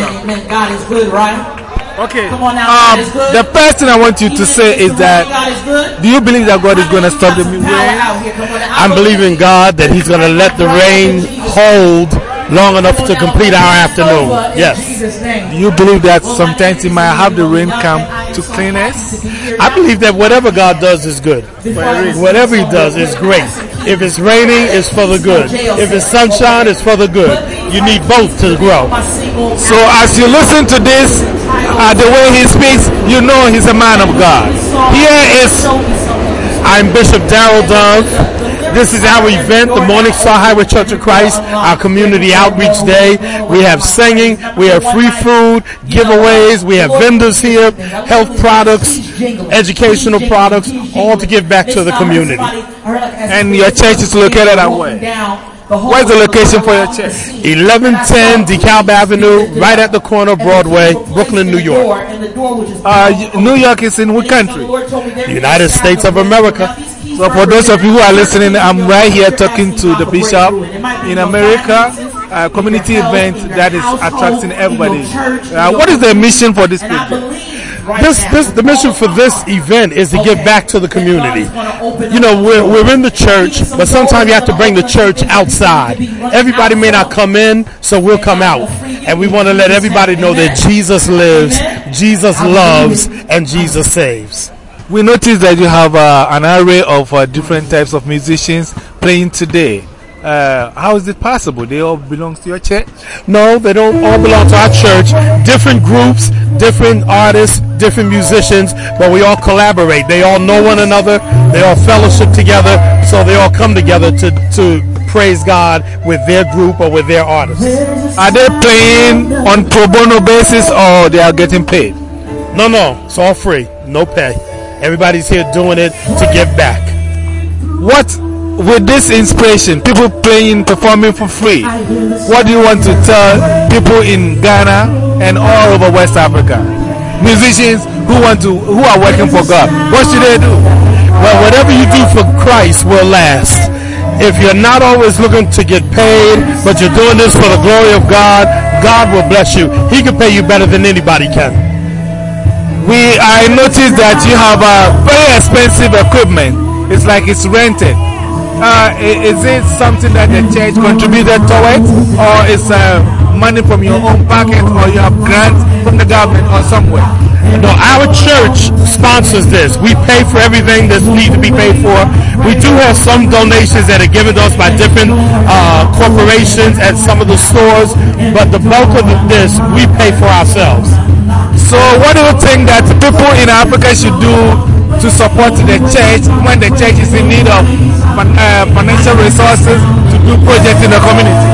man, man, God is good, right? Okay. Come on now, Um, God is good. the first thing I want you to Even say if is God that is good. do you believe that God is going to stop the Power rain? out here. Come on now. I I'm believing God that He's going to let the rain hold long enough to complete our afternoon. Yes. Do you believe that sometimes He might have the rain come to clean us? I believe that whatever God does is good. Whatever He does is great. If it's raining, it's for the good. If it's sunshine, it's for the good. You need both to grow. So as you listen to this, uh, the way he speaks, you know he's a man of God. Here is I'm Bishop Darrell Dove. This is our event, the Morning Star Highway Church of Christ, our community outreach day. We have singing, we have free food, giveaways, we have vendors here, health products, educational products, all to give back to the community. And your church is located at where? Where's the location for your church? 1110 DeKalb Avenue, right at the corner of Broadway, Brooklyn, New York. Uh, New York is in what country? United States of America. So for those of you who are listening, I'm right here talking to the bishop in America, a community event that is attracting everybody. Uh, what is the mission for this people? This, this, the mission for this event is to give back to the community. You know, we're, we're in the church, but sometimes you have to bring the church outside. Everybody may not come in, so we'll come out. And we want to let everybody know that Jesus lives, Jesus loves, and Jesus saves. We noticed that you have uh, an array of uh, different types of musicians playing today. Uh, how is it possible? They all belong to your church? No, they don't all belong to our church. Different groups, different artists, different musicians, but we all collaborate. They all know one another. They all fellowship together, so they all come together to, to praise God with their group or with their artists. Are they playing on pro bono basis or they are getting paid? No, no, it's all free, no pay. Everybody's here doing it to give back. What with this inspiration, people playing, performing for free, what do you want to tell people in Ghana and all over West Africa? Musicians who want to, who are working for God, what should they do? Well, whatever you do for Christ will last. If you're not always looking to get paid, but you're doing this for the glory of God, God will bless you. He can pay you better than anybody can. We, I noticed that you have a very expensive equipment. It's like it's rented. Uh, is it something that the church contributed towards, or is uh, money from your own pocket, or you have grants from the government or somewhere? No, our church sponsors this. We pay for everything that needs to be paid for. We do have some donations that are given to us by different uh, corporations and some of the stores, but the bulk of this we pay for ourselves. So, what do you think that people in Africa should do to support the church when the church is in need of uh, financial resources to do projects in the community?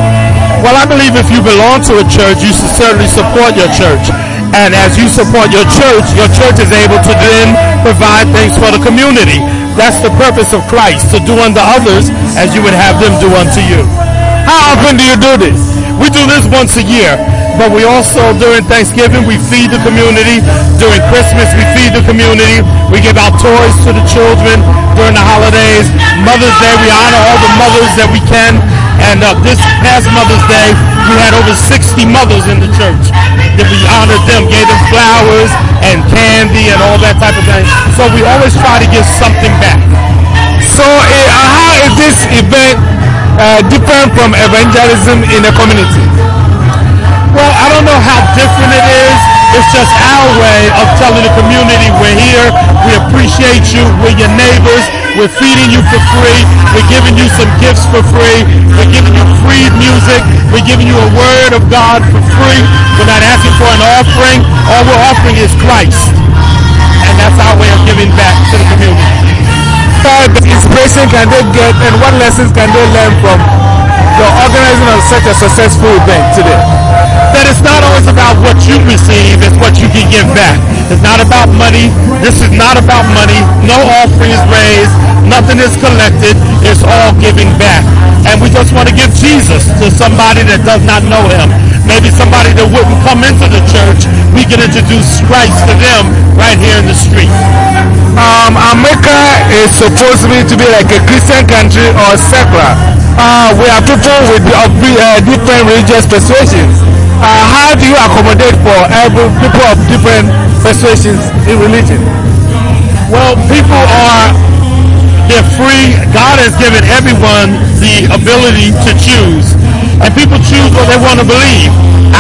Well, I believe if you belong to a church, you should certainly support your church. And as you support your church, your church is able to then provide things for the community. That's the purpose of Christ, to do unto others as you would have them do unto you. How often do you do this? We do this once a year, but we also, during Thanksgiving, we feed the community. During Christmas, we feed the community. We give out toys to the children during the holidays. Mother's Day, we honor all the mothers that we can. And uh, this past Mother's Day, we had over 60 mothers in the church. That we honored them, gave them flowers and candy and all that type of thing. So we always try to give something back. So uh, how is this event uh, different from evangelism in the community? Well, I don't know how different it is. It's just our way of telling the community we're here. We appreciate you. We're your neighbors. We're feeding you for free. We're giving you some gifts for free. We're giving you free music. We're giving you a word of God for free. We're not asking for an offering. All we're offering is Christ. And that's our way of giving back to the community. What inspiration can they get and what lessons can they learn from the organizing of such a successful event today? That it's not always about what you receive, it's what you can give back. It's not about money. This is not about money. No offering is raised. Nothing is collected. It's all giving back. And we just want to give Jesus to somebody that does not know him. Maybe somebody that wouldn't come into the church. We can introduce Christ to them right here in the street. Um, America is supposed to be, like a Christian country or secular. Uh, we are people with uh, different religious persuasions. Uh, how do you accommodate for every people of different persuasions in religion? Well, people are they're free. God has given everyone the ability to choose. And people choose what they want to believe.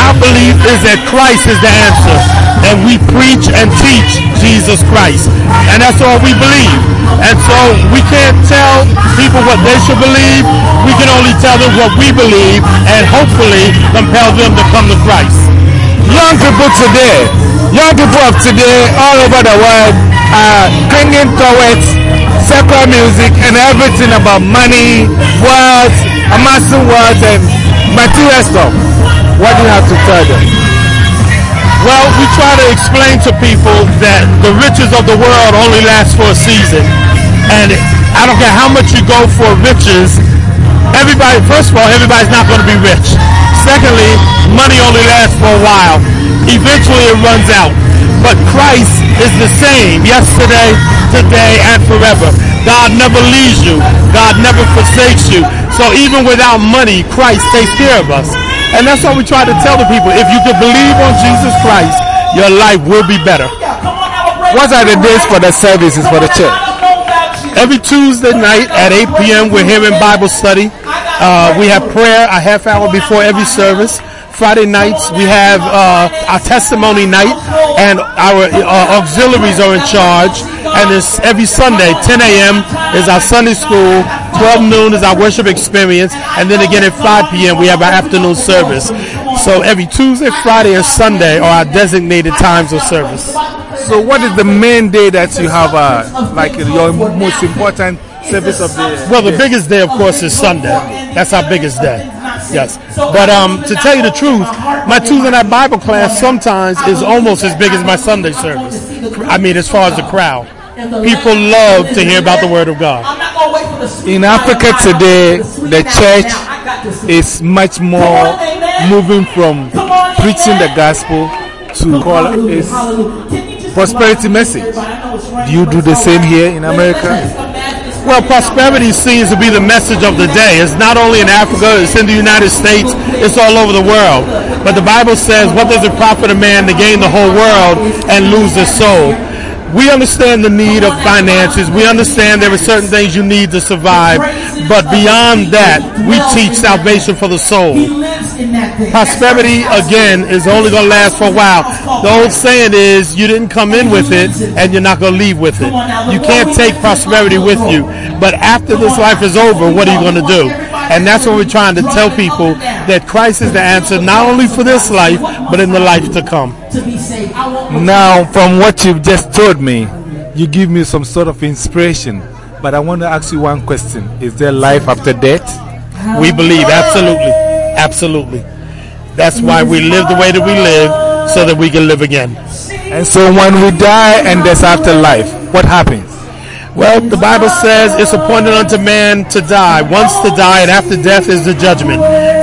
Our belief is that Christ is the answer. And we preach and teach Jesus Christ. And that's all we believe. And so we can't tell people what they should believe. We can only tell them what we believe and hopefully compel them to come to Christ. Young people today, young people of today all over the world are clinging towards secular music and everything about money, words, amassing words and material stuff. What do you have to tell them? Well, we try to explain to people that the riches of the world only last for a season. And I don't care how much you go for riches, everybody, first of all, everybody's not going to be rich. Secondly, money only lasts for a while. Eventually it runs out. But Christ is the same yesterday, today, and forever. God never leaves you. God never forsakes you. So even without money, Christ takes care of us. And that's what we try to tell the people. If you can believe on Jesus Christ, your life will be better. What are the days for the services for the church? Every Tuesday night at 8 p.m. we're here in Bible study. Uh, we have prayer a half hour before every service. Friday nights we have uh, our testimony night, and our uh, auxiliaries are in charge. And it's every Sunday, 10 a.m. is our Sunday school, 12 noon is our worship experience, and then again at 5 p.m. we have our afternoon service. So every Tuesday, Friday, and Sunday are our designated times of service. So what is the main day that you have, uh, like your most important service of the? Well, the biggest day, of course, is Sunday. That's our biggest day. Yes. But um, to tell you the truth, my Tuesday night Bible class sometimes is almost as big as my Sunday service. I mean, as far as the crowd. People love to hear about the Word of God. In Africa today, the church is much more moving from preaching the gospel to call it prosperity message. Do you do the same here in America? Well, prosperity seems to be the message of the day. It's not only in Africa, it's in the United States, it's all over the world. But the Bible says, what does it profit a man to gain the whole world and lose his soul? We understand the need of finances. We understand there are certain things you need to survive. But beyond that, we teach salvation for the soul. Prosperity, again, is only going to last for a while. The old saying is, you didn't come in with it and you're not going to leave with it. You can't take prosperity with you. But after this life is over, what are you going to do? And that's what we're trying to tell people that Christ is the answer, not only for this life, but in the life to come. Now, from what you've just told me, you give me some sort of inspiration. But I want to ask you one question Is there life after death? We believe, absolutely. Absolutely. That's why we live the way that we live, so that we can live again. And so when we die and there's afterlife, what happens? Well, the Bible says it's appointed unto man to die, once to die, and after death is the judgment.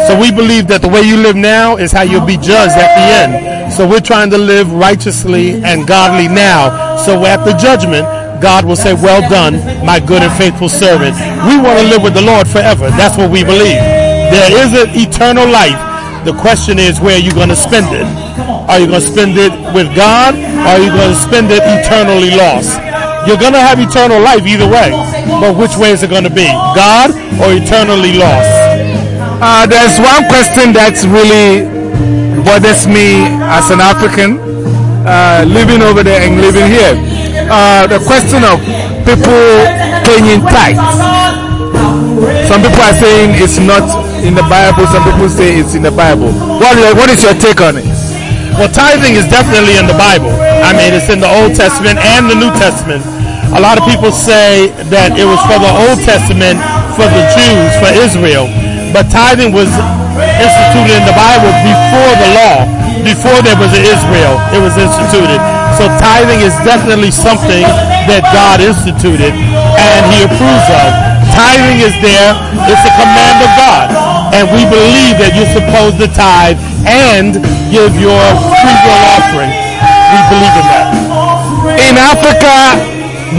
So we believe that the way you live now is how you'll be judged at the end. So we're trying to live righteously and godly now. So at the judgment, God will say, Well done, my good and faithful servant. We want to live with the Lord forever. That's what we believe. There is an eternal life. The question is, where are you going to spend it? Are you going to spend it with God? Or are you going to spend it eternally lost? You're going to have eternal life either way. But which way is it going to be? God or eternally lost? Uh, there's one question that really bothers me as an African, uh, living over there and living here. Uh, the question of people paying tithes. Some people are saying it's not in the Bible, some people say it's in the Bible. What, what is your take on it? Well, tithing is definitely in the Bible. I mean, it's in the Old Testament and the New Testament. A lot of people say that it was for the Old Testament, for the Jews, for Israel. But tithing was instituted in the Bible before the law, before there was Israel. It was instituted. So tithing is definitely something that God instituted and He approves of. Tithing is there. It's a command of God. And we believe that you're supposed to tithe and give your free will offering. We believe in that. In Africa,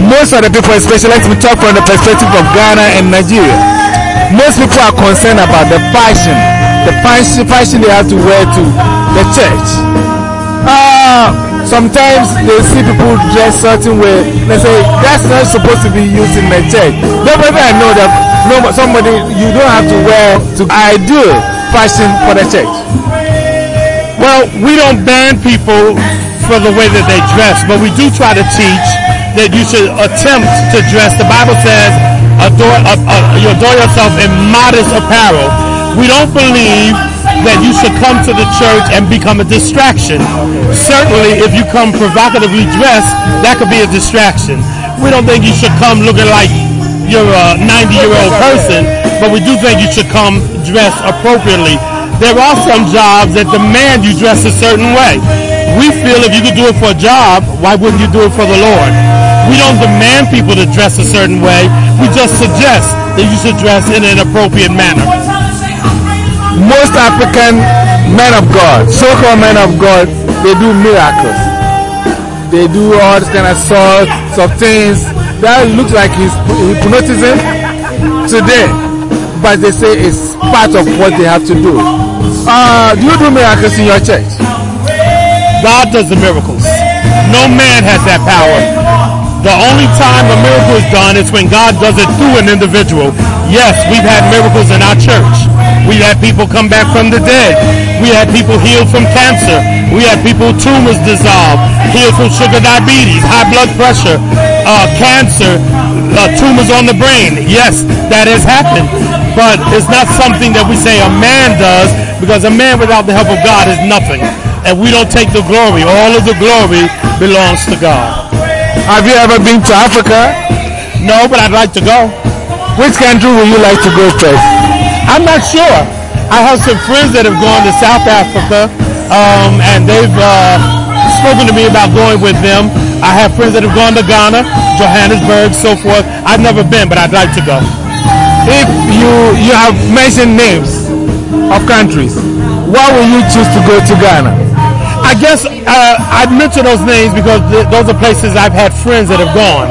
most of the people, especially let me talk from the perspective of Ghana and Nigeria, most people are concerned about the fashion, the fashion, they have to wear to the the church. Uh, sometimes they see people dress certain way. They say that's not supposed to be used in the church. Nobody I know that no, somebody you don't have to wear to ideal fashion for the church. Well, we don't ban people for the way that they dress, but we do try to teach that you should attempt to dress. The Bible says, adore, uh, uh, you adore yourself in modest apparel. We don't believe that you should come to the church and become a distraction. Certainly, if you come provocatively dressed, that could be a distraction. We don't think you should come looking like you're a 90 year old person, but we do think you should come dressed appropriately. There are some jobs that demand you dress a certain way. We feel if you could do it for a job, why wouldn't you do it for the Lord? We don't demand people to dress a certain way. We just suggest that you should dress in an appropriate manner most African men of God, so-called men of God, they do miracles. They do all this kind of sorts of things that looks like hypnotism today, but they say it's part of what they have to do. Uh, do you do miracles in your church? God does the miracles. No man has that power. The only time a miracle is done is when God does it through an individual. Yes, we've had miracles in our church. We had people come back from the dead. We had people healed from cancer. We had people tumors dissolved, healed from sugar diabetes, high blood pressure, uh, cancer, uh, tumors on the brain. Yes, that has happened. But it's not something that we say a man does because a man without the help of God is nothing. And we don't take the glory. All of the glory belongs to God. Have you ever been to Africa? No, but I'd like to go. Which country would you like to go first? I'm not sure. I have some friends that have gone to South Africa, um, and they've uh, spoken to me about going with them. I have friends that have gone to Ghana, Johannesburg, so forth. I've never been, but I'd like to go. If you you have mentioned names of countries, why will you choose to go to Ghana? I guess uh, I mention those names because th- those are places I've had friends that have gone.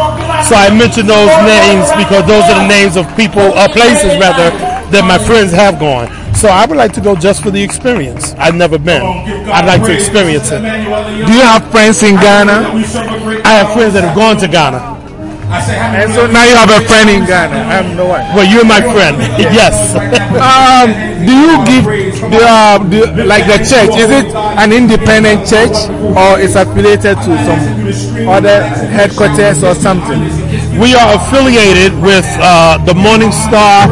So I mention those names because those are the names of people, or places rather, that my friends have gone. So I would like to go just for the experience. I've never been. I'd like to experience it. Do you have friends in Ghana? I have friends that have gone to Ghana. And so now you have a friend in Ghana. I have no one. Well, you're my friend. yes. um, do you give the, uh, the, like the church? Is it an independent church or is affiliated to some other headquarters or something? We are affiliated with uh, the Morning Star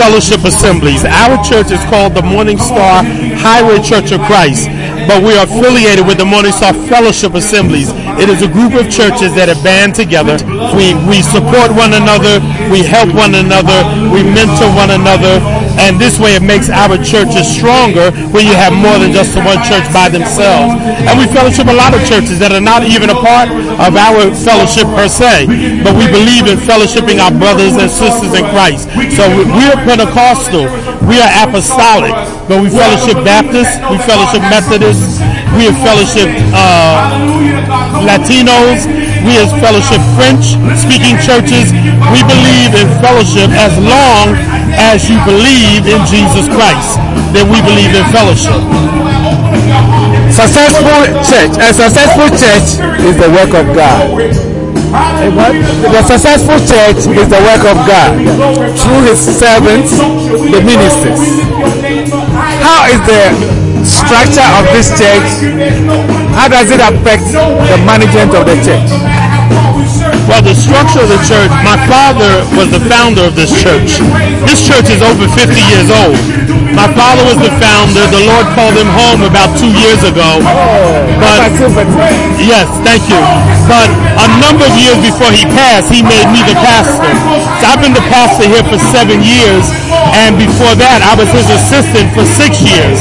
Fellowship Assemblies. Our church is called the Morning Star Highway Church of Christ, but we are affiliated with the Morning Star Fellowship Assemblies. It is a group of churches that are band together. We, we support one another, we help one another, we mentor one another, and this way it makes our churches stronger when you have more than just the one church by themselves. And we fellowship a lot of churches that are not even a part of our fellowship per se, but we believe in fellowshipping our brothers and sisters in Christ. So we are Pentecostal, we are apostolic, but we fellowship Baptists, we fellowship Methodists, we have fellowship uh, Latinos, we have fellowship French speaking churches. We believe in fellowship as long as you believe in Jesus Christ. Then we believe in fellowship. Successful church, a successful church is the work of God. The successful church is the work of God through his servants, the ministers. How is the structure of this church? How does it affect the management of the church? Well, the structure of the church, my father was the founder of this church. This church is over 50 years old. My father was the founder. The Lord called him home about two years ago. But yes, thank you. But a number of years before he passed, he made me the pastor. So I've been the pastor here for seven years, and before that, I was his assistant for six years.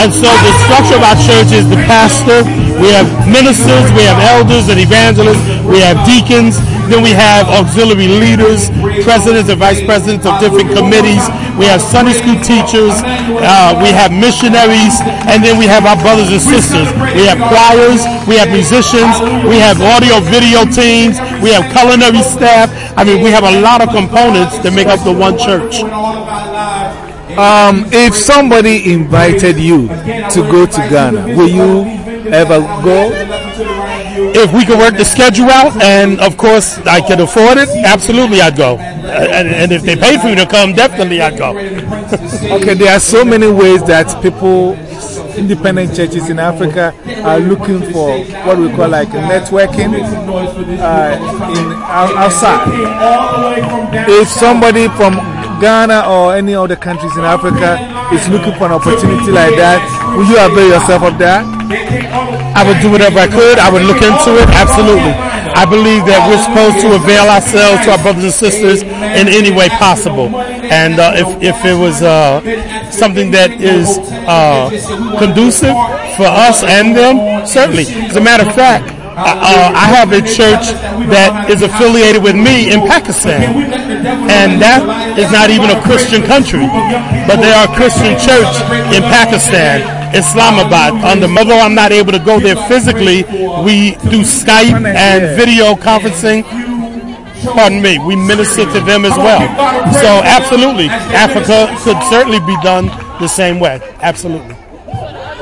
And so the structure of our church is the pastor. We have ministers, we have elders and evangelists, we have deacons, then we have auxiliary leaders, presidents and vice presidents of different committees. We have Sunday school teachers. Uh, we have missionaries. And then we have our brothers and sisters. We have choirs. We have musicians. We have audio video teams. We have culinary staff. I mean, we have a lot of components that make up the one church. Um, if somebody invited you to go to Ghana, will you ever go? If we could work the schedule out, and of course I could afford it, absolutely I'd go. And, and if they paid for me to come, definitely I'd go. okay, there are so many ways that people independent churches in Africa are looking for what we call like networking uh, in, outside. If somebody from Ghana or any other countries in Africa is looking for an opportunity like that, will you avail yourself of that? I would do whatever I could. I would look into it. Absolutely. I believe that we're supposed to avail ourselves to our brothers and sisters in any way possible. And uh, if, if it was uh, something that is uh, conducive for us and them, certainly. As a matter of fact, uh, I have a church that is affiliated with me in Pakistan, and that is not even a Christian country, but there are Christian church in Pakistan, Islamabad. Under although I'm not able to go there physically, we do Skype and video conferencing. Pardon me, we minister to them as well. So absolutely, Africa could certainly be done the same way. Absolutely.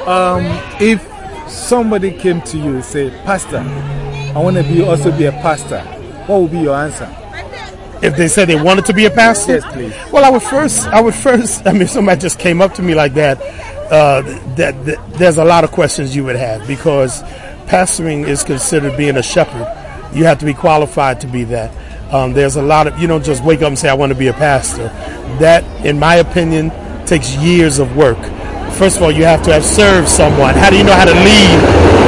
Um, if somebody came to you and say, Pastor, I want to be also be a pastor, what would be your answer? If they said they wanted to be a pastor? Yes, please. Well, I would first, I would first, I mean, somebody just came up to me like that, uh, that, that, there's a lot of questions you would have because pastoring is considered being a shepherd. You have to be qualified to be that. Um, there's a lot of, you don't just wake up and say, I want to be a pastor. That, in my opinion, takes years of work first of all, you have to have served someone. How do you know how to lead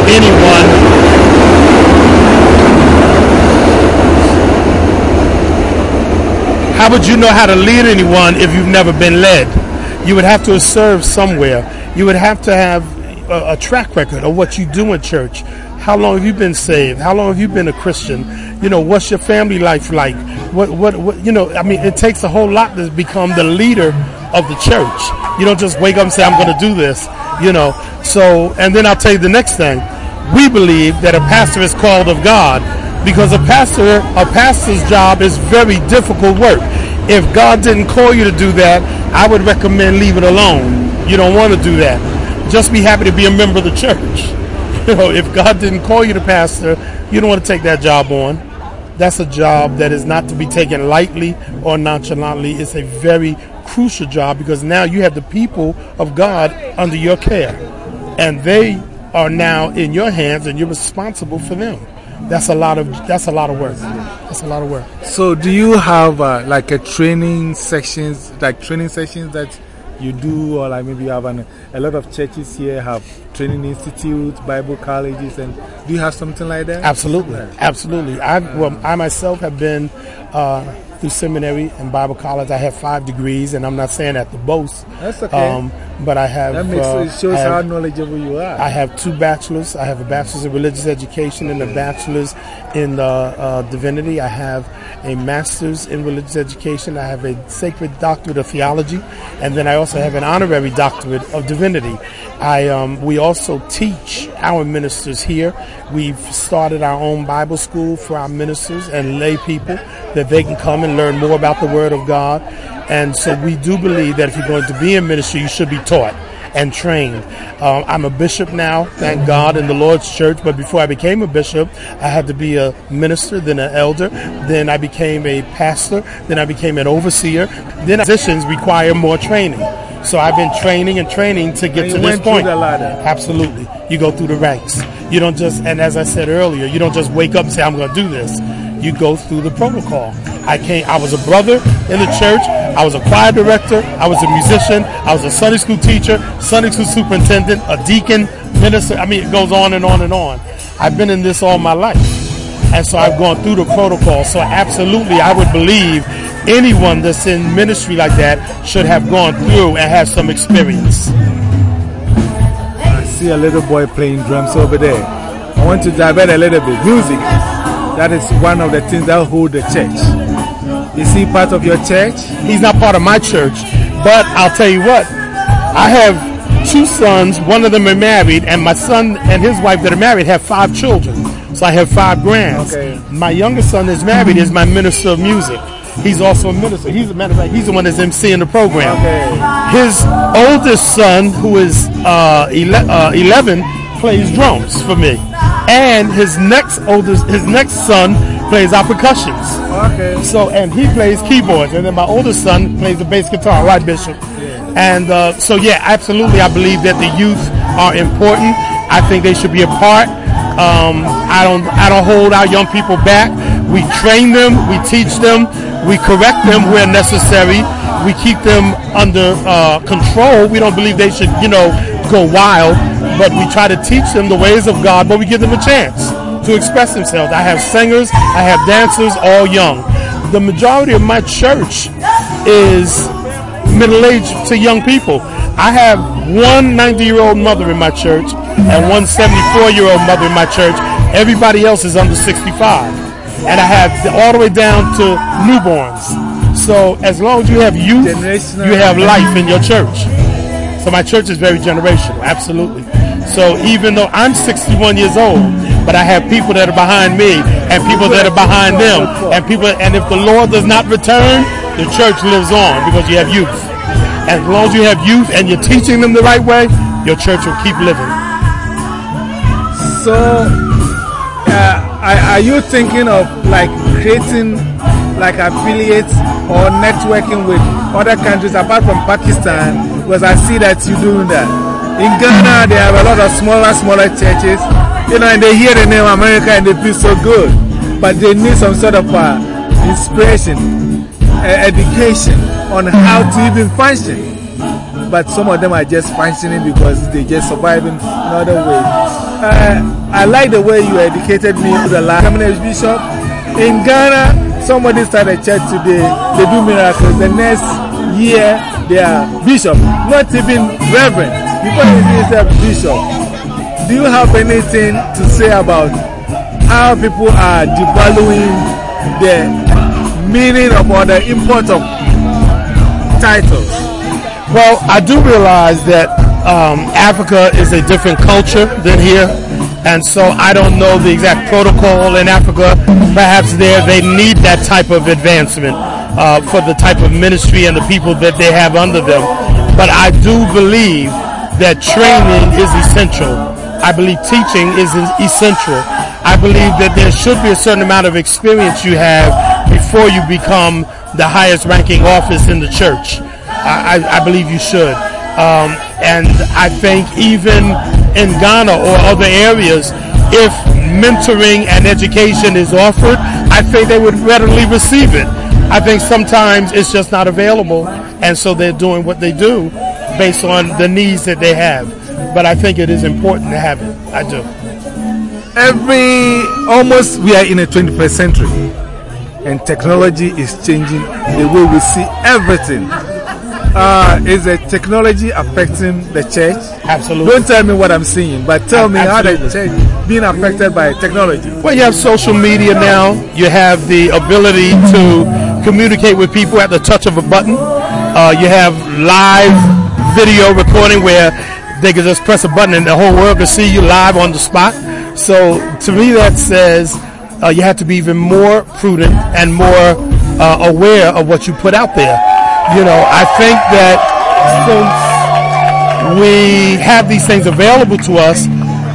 anyone? How would you know how to lead anyone if you've never been led? You would have to have served somewhere. You would have to have a, a track record of what you do in church. How long have you been saved? How long have you been a Christian? You know, what's your family life like? What, what, what, you know, I mean, it takes a whole lot to become the leader of the church. You don't just wake up and say, I'm going to do this, you know. So, and then I'll tell you the next thing. We believe that a pastor is called of God because a pastor, a pastor's job is very difficult work. If God didn't call you to do that, I would recommend leave it alone. You don't want to do that. Just be happy to be a member of the church. You know, if God didn't call you to pastor, you don't want to take that job on. That's a job that is not to be taken lightly or nonchalantly. It's a very crucial job because now you have the people of God under your care, and they are now in your hands, and you're responsible for them. That's a lot of that's a lot of work. That's a lot of work. So, do you have uh, like a training sections, like training sessions that you do, or like maybe you have an, a lot of churches here have training institutes, Bible colleges, and do you have something like that? Absolutely, absolutely. I well, I myself have been. Uh, through seminary and Bible college. I have five degrees, and I'm not saying that to boast. That's okay. Um, but I have. That makes, uh, it shows have, how knowledgeable you are. I have two bachelors. I have a bachelor's in religious education and a bachelor's in uh, uh, divinity. I have a master's in religious education. I have a sacred doctorate of theology, and then I also have an honorary doctorate of divinity. I um, we also teach our ministers here. We've started our own Bible school for our ministers and lay people that they can come and learn more about the Word of God. And so we do believe that if you're going to be in ministry, you should be taught and trained. Um, I'm a bishop now, thank God, in the Lord's church. But before I became a bishop, I had to be a minister, then an elder, then I became a pastor, then I became an overseer. Then positions require more training. So I've been training and training to get to this point. Absolutely. You go through the ranks. You don't just, and as I said earlier, you don't just wake up and say, I'm going to do this. You go through the protocol. I came, I was a brother in the church. I was a choir director. I was a musician. I was a Sunday school teacher, Sunday school superintendent, a deacon, minister. I mean, it goes on and on and on. I've been in this all my life. And so I've gone through the protocol. So absolutely, I would believe anyone that's in ministry like that should have gone through and have some experience. I see a little boy playing drums over there. I want to divert a little bit. Music. That is one of the things that hold the church. Is he part of your church? He's not part of my church, but I'll tell you what. I have two sons. One of them are married, and my son and his wife that are married have five children. So I have five grands. Okay. My youngest son is married, is my minister of music. He's also a minister. He's a matter of fact, he's the one that's emceeing the program. Okay. His oldest son, who is uh, ele- uh, 11, plays drums for me, and his next oldest, his next son plays our percussions. Okay. So and he plays keyboards, and then my oldest son plays the bass guitar. Right, Bishop? Yeah. And uh, so yeah, absolutely, I believe that the youth are important. I think they should be a part. Um, I don't I don't hold our young people back. We train them, we teach them, we correct them where necessary. We keep them under uh, control. We don't believe they should, you know, go wild, but we try to teach them the ways of God, but we give them a chance to express themselves. I have singers, I have dancers, all young. The majority of my church is middle aged to young people. I have one 90 year old mother in my church and one 74 year old mother in my church. Everybody else is under 65. And I have all the way down to newborns. So as long as you have youth, you have life in your church. So my church is very generational, absolutely. So even though I'm 61 years old, but I have people that are behind me and people that are behind them and people and if the Lord does not return, the church lives on because you have youth. As long as you have youth and you're teaching them the right way, your church will keep living. So uh, are you thinking of like creating like affiliates or networking with other countries apart from Pakistan because I see that you're doing that. In Ghana, they have a lot of smaller, smaller churches, you know, and they hear the name America and they feel so good. But they need some sort of uh, inspiration, uh, education on how to even function. But some of them are just functioning because they just surviving another way. Uh, I like the way you educated me the last bishop. In Ghana, somebody started a church today, they do miracles. The next year, they are bishop, not even reverend, before is a bishop. Do you have anything to say about how people are devaluing the meaning of or the import of titles? Well, I do realize that um, Africa is a different culture than here. And so I don't know the exact protocol in Africa. Perhaps there they need that type of advancement uh, for the type of ministry and the people that they have under them. But I do believe that training is essential. I believe teaching is essential. I believe that there should be a certain amount of experience you have before you become the highest ranking office in the church. I, I, believe you should. Um, and I think even in Ghana or other areas, if mentoring and education is offered, I think they would readily receive it. I think sometimes it's just not available, and so they're doing what they do based on the needs that they have. But I think it is important to have it. I do. Every, almost, we are in a 21st century, and technology is changing the way we see everything. Uh, is the technology affecting the church? Absolutely. Don't tell me what I'm seeing, but tell me Absolutely. how the church being affected by technology. Well, you have social media now. You have the ability to communicate with people at the touch of a button. Uh, you have live video recording where they can just press a button and the whole world can see you live on the spot. So to me, that says uh, you have to be even more prudent and more uh, aware of what you put out there. You know, I think that since we have these things available to us,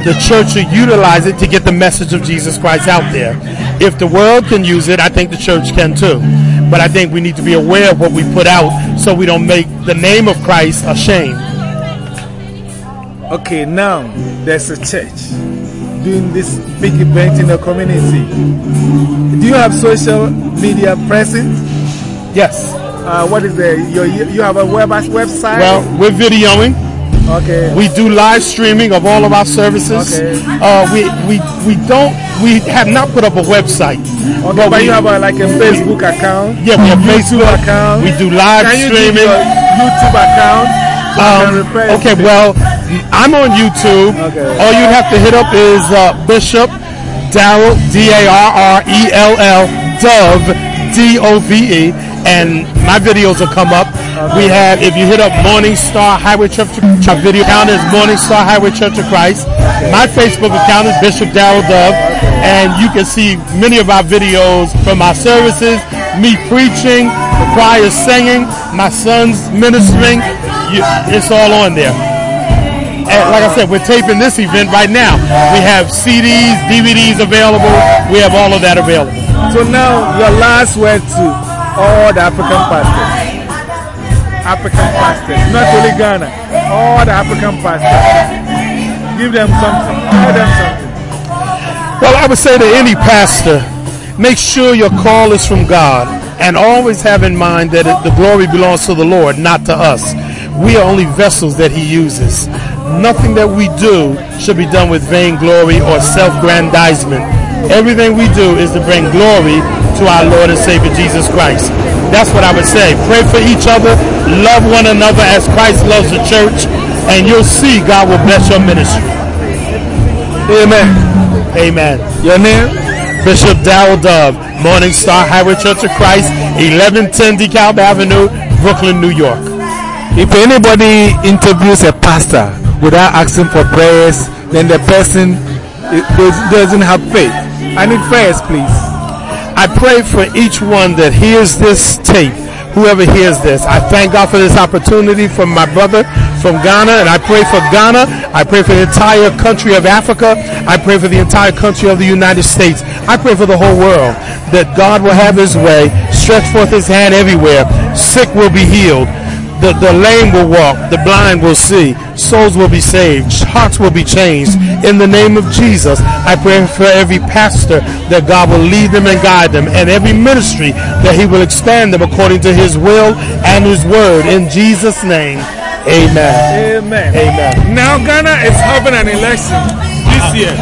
the church should utilize it to get the message of Jesus Christ out there. If the world can use it, I think the church can too. But I think we need to be aware of what we put out so we don't make the name of Christ a shame. Okay, now there's a church doing this big event in the community. Do you have social media presence? Yes. Uh, what is the, your, you have a web, website? Well, we're videoing. Okay. We do live streaming of all of our services. Okay. Uh, we, we, we don't, we have not put up a website. Okay, but, but we, you have a, like a Facebook account? Yeah, we have YouTube Facebook account. We do live Can you streaming. YouTube account? So um, okay, well, I'm on YouTube. Okay. All you have to hit up is uh, Bishop Darrell, D A R R E L L, Dove, D O V E, and my videos will come up. We have, if you hit up Morning Star Highway Church, our video account is Morning Star Highway Church of Christ. My Facebook account is Bishop Darrell Dove, and you can see many of our videos from our services, me preaching, the choir singing, my sons ministering. You, it's all on there. And like I said, we're taping this event right now. We have CDs, DVDs available. We have all of that available. So now your last word to all the African pastors. African pastors, not only Ghana, all the African pastors. Give them something. Tell them something. Well, I would say to any pastor, make sure your call is from God and always have in mind that the glory belongs to the Lord, not to us. We are only vessels that He uses. Nothing that we do should be done with vainglory or self grandizement. Everything we do is to bring glory to our Lord and Savior Jesus Christ. That's what I would say. Pray for each other, love one another as Christ loves the church, and you'll see God will bless your ministry. Amen. Amen. Your name? Bishop Darrell Dove, Morning Star Highway Church of Christ, 1110 DeKalb Avenue, Brooklyn, New York. If anybody interviews a pastor without asking for prayers, then the person doesn't have faith. I need prayers, please. I pray for each one that hears this tape, whoever hears this. I thank God for this opportunity from my brother from Ghana, and I pray for Ghana. I pray for the entire country of Africa. I pray for the entire country of the United States. I pray for the whole world that God will have his way, stretch forth his hand everywhere. Sick will be healed. The, the lame will walk, the blind will see, souls will be saved, hearts will be changed. In the name of Jesus, I pray for every pastor that God will lead them and guide them, and every ministry that He will expand them according to His will and His word. In Jesus' name, amen. Amen. Amen. Now Ghana is having an election this year.